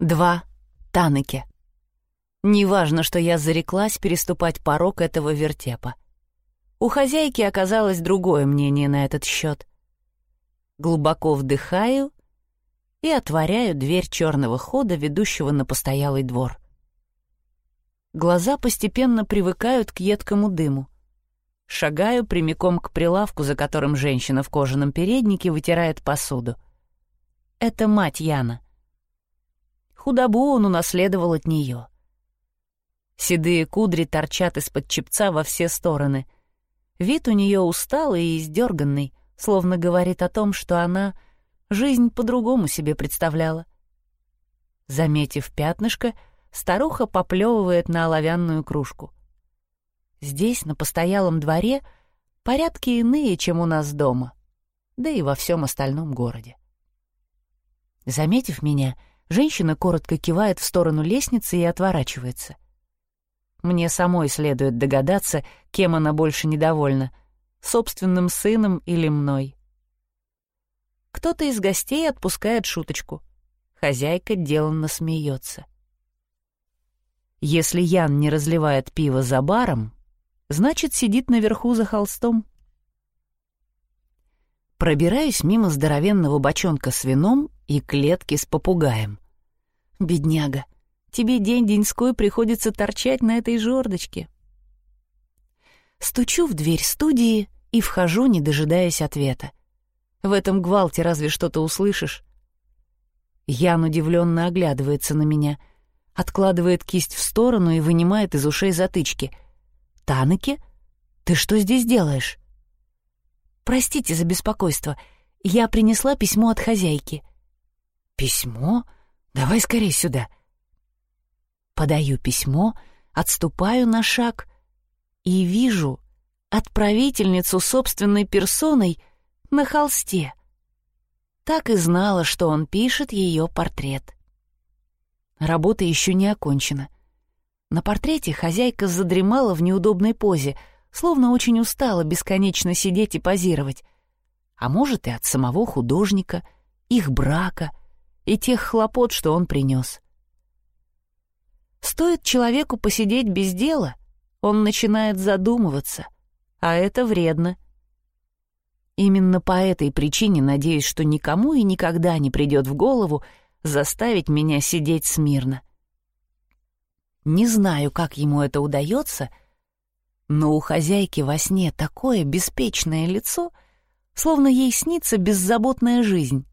Два. Танеке. Неважно, что я зареклась переступать порог этого вертепа. У хозяйки оказалось другое мнение на этот счет. Глубоко вдыхаю и отворяю дверь черного хода, ведущего на постоялый двор. Глаза постепенно привыкают к едкому дыму. Шагаю прямиком к прилавку, за которым женщина в кожаном переднике вытирает посуду. Это мать Яна. Худобу он унаследовал от нее. Седые кудри торчат из-под чепца во все стороны. Вид у нее усталый и издерганный, словно говорит о том, что она жизнь по-другому себе представляла. Заметив пятнышко, старуха поплевывает на оловянную кружку. Здесь, на постоялом дворе, порядки иные, чем у нас дома, да и во всем остальном городе. Заметив меня, женщина коротко кивает в сторону лестницы и отворачивается — мне самой следует догадаться, кем она больше недовольна — собственным сыном или мной. Кто-то из гостей отпускает шуточку. Хозяйка деланно смеется. Если Ян не разливает пиво за баром, значит, сидит наверху за холстом. Пробираюсь мимо здоровенного бочонка с вином и клетки с попугаем. Бедняга, Тебе день-деньской приходится торчать на этой жердочке. Стучу в дверь студии и вхожу, не дожидаясь ответа. В этом гвалте разве что-то услышишь? Ян удивленно оглядывается на меня, откладывает кисть в сторону и вынимает из ушей затычки. «Танеки, ты что здесь делаешь?» «Простите за беспокойство. Я принесла письмо от хозяйки». «Письмо? Давай скорее сюда». Подаю письмо, отступаю на шаг и вижу отправительницу собственной персоной на холсте. Так и знала, что он пишет ее портрет. Работа еще не окончена. На портрете хозяйка задремала в неудобной позе, словно очень устала бесконечно сидеть и позировать. А может, и от самого художника, их брака и тех хлопот, что он принес. Стоит человеку посидеть без дела, он начинает задумываться, а это вредно. Именно по этой причине надеюсь, что никому и никогда не придет в голову заставить меня сидеть смирно. Не знаю, как ему это удается, но у хозяйки во сне такое беспечное лицо, словно ей снится беззаботная жизнь.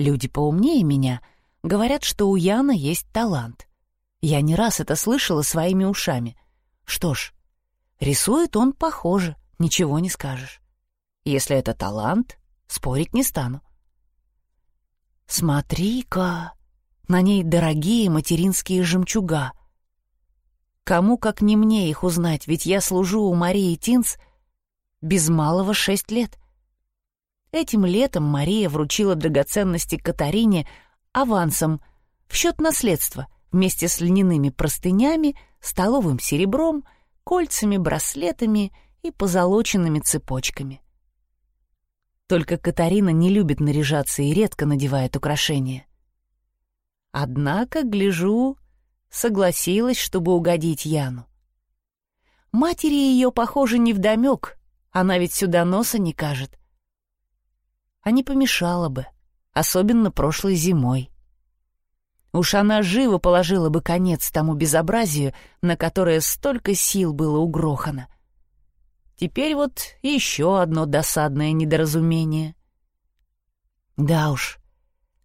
Люди поумнее меня — Говорят, что у Яна есть талант. Я не раз это слышала своими ушами. Что ж, рисует он похоже, ничего не скажешь. Если это талант, спорить не стану. Смотри-ка, на ней дорогие материнские жемчуга. Кому, как не мне, их узнать, ведь я служу у Марии Тинц без малого шесть лет. Этим летом Мария вручила драгоценности Катарине авансом в счет наследства вместе с льняными простынями, столовым серебром, кольцами, браслетами и позолоченными цепочками. Только Катарина не любит наряжаться и редко надевает украшения. Однако, гляжу, согласилась, чтобы угодить Яну. Матери ее, похоже, невдомек, она ведь сюда носа не кажет. А не помешала бы особенно прошлой зимой. Уж она живо положила бы конец тому безобразию, на которое столько сил было угрохано. Теперь вот еще одно досадное недоразумение. Да уж,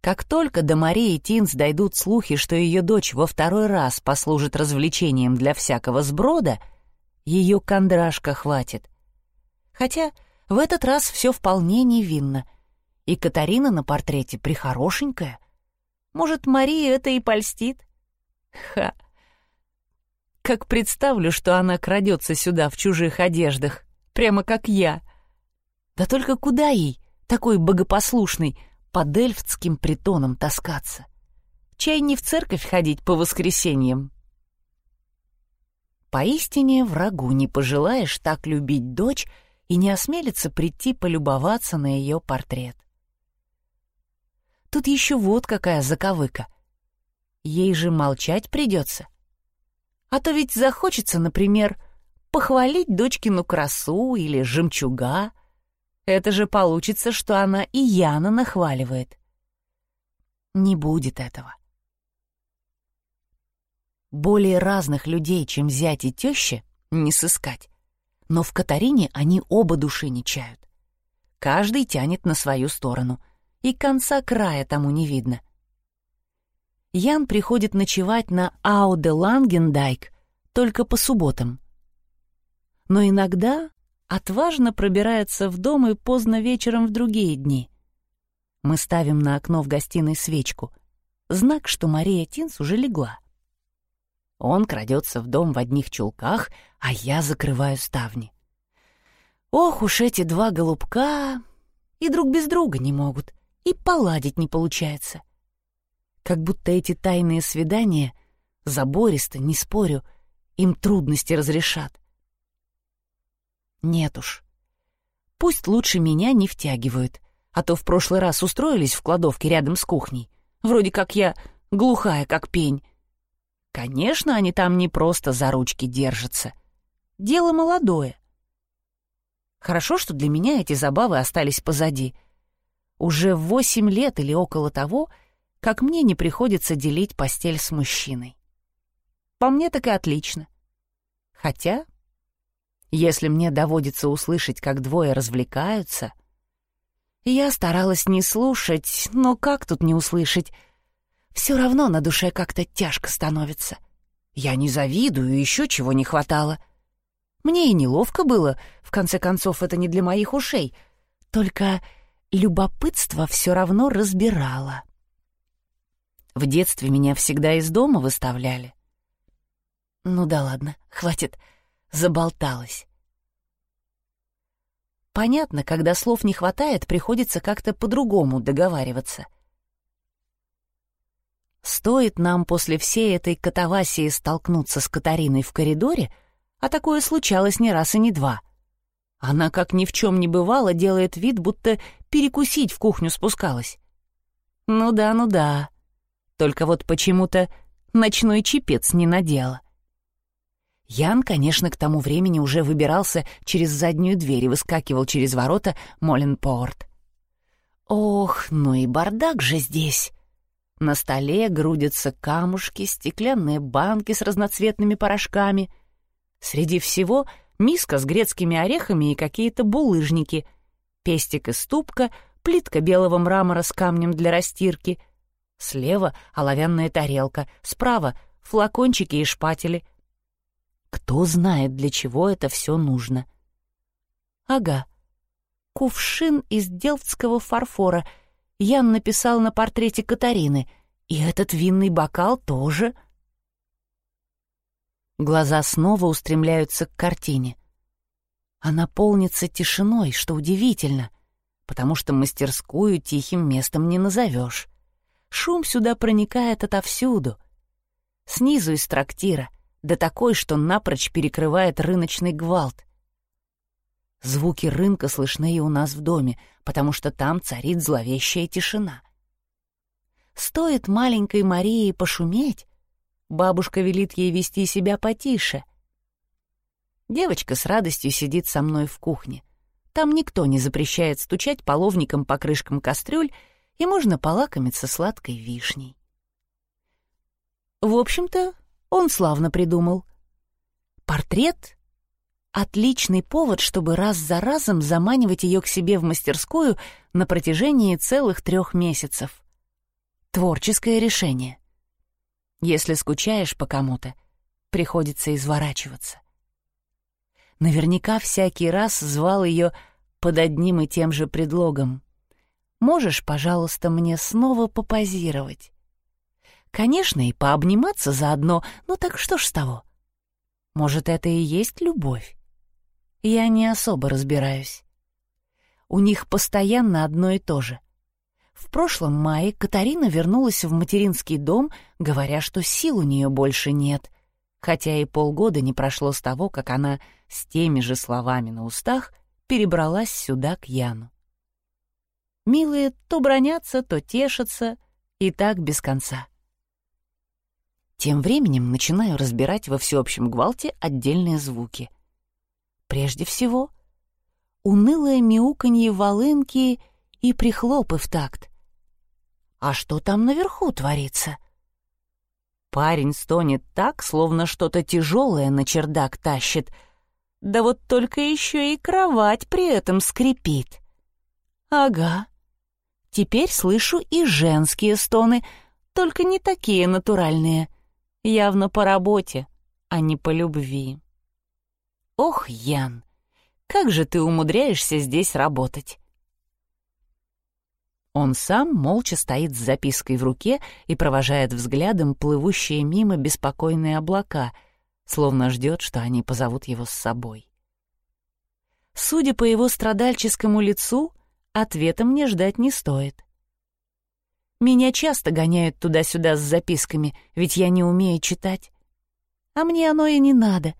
как только до Марии Тинс дойдут слухи, что ее дочь во второй раз послужит развлечением для всякого сброда, ее кондрашка хватит. Хотя в этот раз все вполне невинно — и Катарина на портрете прихорошенькая. Может, Мария это и польстит? Ха! Как представлю, что она крадется сюда в чужих одеждах, прямо как я. Да только куда ей, такой богопослушный, под эльфтским притоном таскаться? Чай не в церковь ходить по воскресеньям. Поистине врагу не пожелаешь так любить дочь и не осмелиться прийти полюбоваться на ее портрет. Тут еще вот какая заковыка. Ей же молчать придется. А то ведь захочется, например, похвалить дочкину красу или жемчуга. Это же получится, что она и Яна нахваливает. Не будет этого. Более разных людей, чем зять и теща, не сыскать. Но в Катарине они оба души не чают. Каждый тянет на свою сторону, и конца края тому не видно. Ян приходит ночевать на Ауде Лангендайк только по субботам. Но иногда отважно пробирается в дом и поздно вечером в другие дни. Мы ставим на окно в гостиной свечку. Знак, что Мария Тинс уже легла. Он крадется в дом в одних чулках, а я закрываю ставни. Ох уж эти два голубка! И друг без друга не могут, и поладить не получается. Как будто эти тайные свидания, забористо, не спорю, им трудности разрешат. Нет уж. Пусть лучше меня не втягивают, а то в прошлый раз устроились в кладовке рядом с кухней. Вроде как я глухая, как пень, Конечно, они там не просто за ручки держатся. Дело молодое. Хорошо, что для меня эти забавы остались позади. Уже восемь лет или около того, как мне не приходится делить постель с мужчиной. По мне так и отлично. Хотя, если мне доводится услышать, как двое развлекаются... Я старалась не слушать, но как тут не услышать — все равно на душе как-то тяжко становится. Я не завидую, еще чего не хватало. Мне и неловко было, в конце концов, это не для моих ушей. Только любопытство все равно разбирало. В детстве меня всегда из дома выставляли. Ну да ладно, хватит, заболталась. Понятно, когда слов не хватает, приходится как-то по-другому договариваться — Стоит нам после всей этой катавасии столкнуться с Катариной в коридоре, а такое случалось не раз и не два. Она, как ни в чем не бывало, делает вид, будто перекусить в кухню спускалась. Ну да, ну да. Только вот почему-то ночной чепец не надела. Ян, конечно, к тому времени уже выбирался через заднюю дверь и выскакивал через ворота Моленпорт. Ох, ну и бардак же здесь. На столе грудятся камушки, стеклянные банки с разноцветными порошками. Среди всего миска с грецкими орехами и какие-то булыжники, пестик и ступка, плитка белого мрамора с камнем для растирки. Слева оловянная тарелка, справа флакончики и шпатели. Кто знает, для чего это все нужно. Ага, кувшин из делftского фарфора — Ян написал на портрете Катарины, и этот винный бокал тоже. Глаза снова устремляются к картине. Она полнится тишиной, что удивительно, потому что мастерскую тихим местом не назовешь. Шум сюда проникает отовсюду. Снизу из трактира, да такой, что напрочь перекрывает рыночный гвалт. Звуки рынка слышны и у нас в доме, потому что там царит зловещая тишина. Стоит маленькой Марии пошуметь, бабушка велит ей вести себя потише. Девочка с радостью сидит со мной в кухне. Там никто не запрещает стучать половником по крышкам кастрюль, и можно полакомиться сладкой вишней. В общем-то, он славно придумал. Портрет Отличный повод, чтобы раз за разом заманивать ее к себе в мастерскую на протяжении целых трех месяцев. Творческое решение. Если скучаешь по кому-то, приходится изворачиваться. Наверняка всякий раз звал ее под одним и тем же предлогом. «Можешь, пожалуйста, мне снова попозировать?» Конечно, и пообниматься заодно, ну так что ж с того? Может, это и есть любовь? я не особо разбираюсь. У них постоянно одно и то же. В прошлом мае Катарина вернулась в материнский дом, говоря, что сил у нее больше нет, хотя и полгода не прошло с того, как она с теми же словами на устах перебралась сюда к Яну. Милые то бронятся, то тешатся, и так без конца. Тем временем начинаю разбирать во всеобщем гвалте отдельные звуки. Прежде всего, унылое мяуканье волынки и прихлопы в такт. А что там наверху творится? Парень стонет так, словно что-то тяжелое на чердак тащит. Да вот только еще и кровать при этом скрипит. Ага. Теперь слышу и женские стоны, только не такие натуральные. Явно по работе, а не по любви. Ох, Ян, как же ты умудряешься здесь работать? Он сам молча стоит с запиской в руке и провожает взглядом плывущие мимо беспокойные облака, словно ждет, что они позовут его с собой. Судя по его страдальческому лицу, ответа мне ждать не стоит. Меня часто гоняют туда-сюда с записками, ведь я не умею читать. А мне оно и не надо.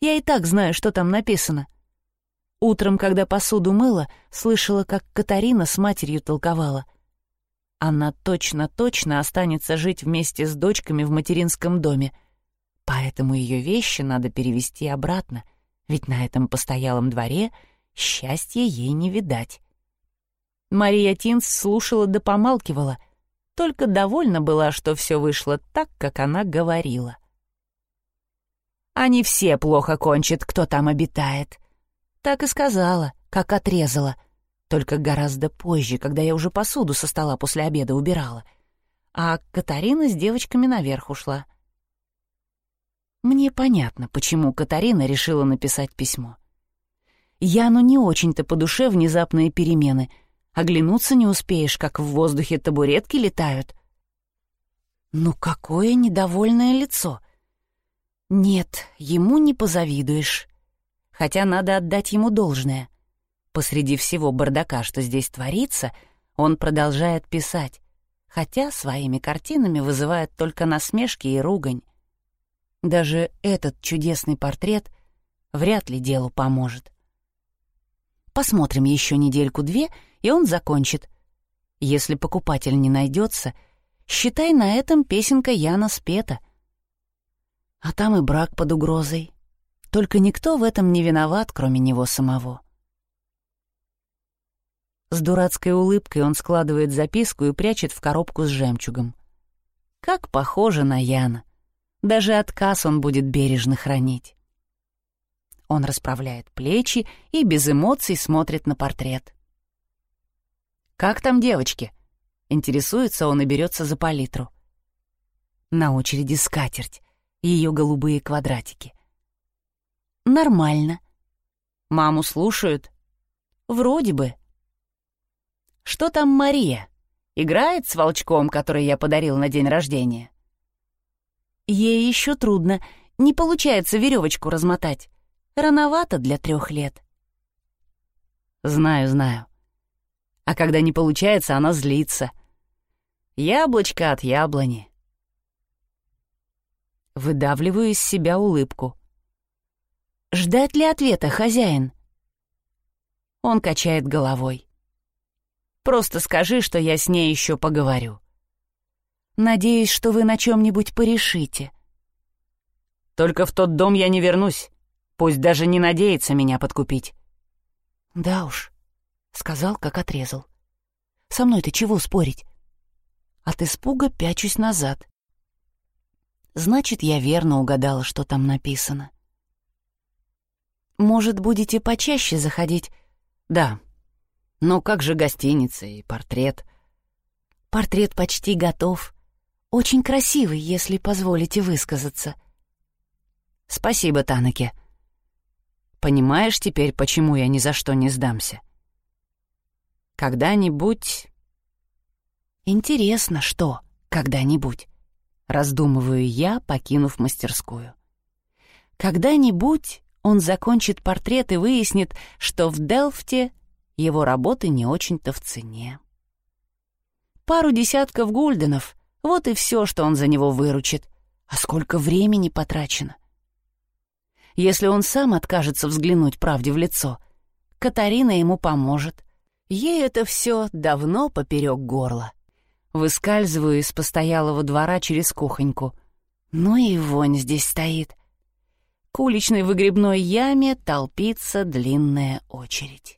Я и так знаю, что там написано — Утром, когда посуду мыла, слышала, как Катарина с матерью толковала. Она точно-точно останется жить вместе с дочками в материнском доме, поэтому ее вещи надо перевести обратно, ведь на этом постоялом дворе счастья ей не видать. Мария Тинс слушала да помалкивала, только довольна была, что все вышло так, как она говорила. «Они все плохо кончат, кто там обитает», так и сказала, как отрезала. Только гораздо позже, когда я уже посуду со стола после обеда убирала. А Катарина с девочками наверх ушла. Мне понятно, почему Катарина решила написать письмо. Яну не очень-то по душе внезапные перемены. Оглянуться не успеешь, как в воздухе табуретки летают. Ну какое недовольное лицо! Нет, ему не позавидуешь хотя надо отдать ему должное. Посреди всего бардака, что здесь творится, он продолжает писать, хотя своими картинами вызывает только насмешки и ругань. Даже этот чудесный портрет вряд ли делу поможет. Посмотрим еще недельку-две, и он закончит. Если покупатель не найдется, считай, на этом песенка Яна спета. А там и брак под угрозой. Только никто в этом не виноват, кроме него самого. С дурацкой улыбкой он складывает записку и прячет в коробку с жемчугом. Как похоже на Яна. Даже отказ он будет бережно хранить. Он расправляет плечи и без эмоций смотрит на портрет. «Как там девочки?» Интересуется он и берется за палитру. На очереди скатерть, ее голубые квадратики. Нормально. Маму слушают? Вроде бы. Что там Мария? Играет с волчком, который я подарил на день рождения? Ей еще трудно. Не получается веревочку размотать. Рановато для трех лет. Знаю, знаю. А когда не получается, она злится. Яблочко от яблони. Выдавливаю из себя улыбку. Ждать ли ответа, хозяин? Он качает головой. Просто скажи, что я с ней еще поговорю. Надеюсь, что вы на чем-нибудь порешите. Только в тот дом я не вернусь. Пусть даже не надеется меня подкупить. Да уж, сказал, как отрезал. Со мной ты чего спорить? От испуга пячусь назад. Значит, я верно угадала, что там написано. Может, будете почаще заходить? Да. Но как же гостиница и портрет? Портрет почти готов. Очень красивый, если позволите высказаться. Спасибо, Танаке. Понимаешь теперь, почему я ни за что не сдамся? Когда-нибудь... Интересно, что когда-нибудь? Раздумываю я, покинув мастерскую. Когда-нибудь он закончит портрет и выяснит, что в Делфте его работы не очень-то в цене. Пару десятков гульденов — вот и все, что он за него выручит. А сколько времени потрачено? Если он сам откажется взглянуть правде в лицо, Катарина ему поможет. Ей это все давно поперек горла. Выскальзываю из постоялого двора через кухоньку. Ну и вонь здесь стоит. К уличной выгребной яме толпится длинная очередь.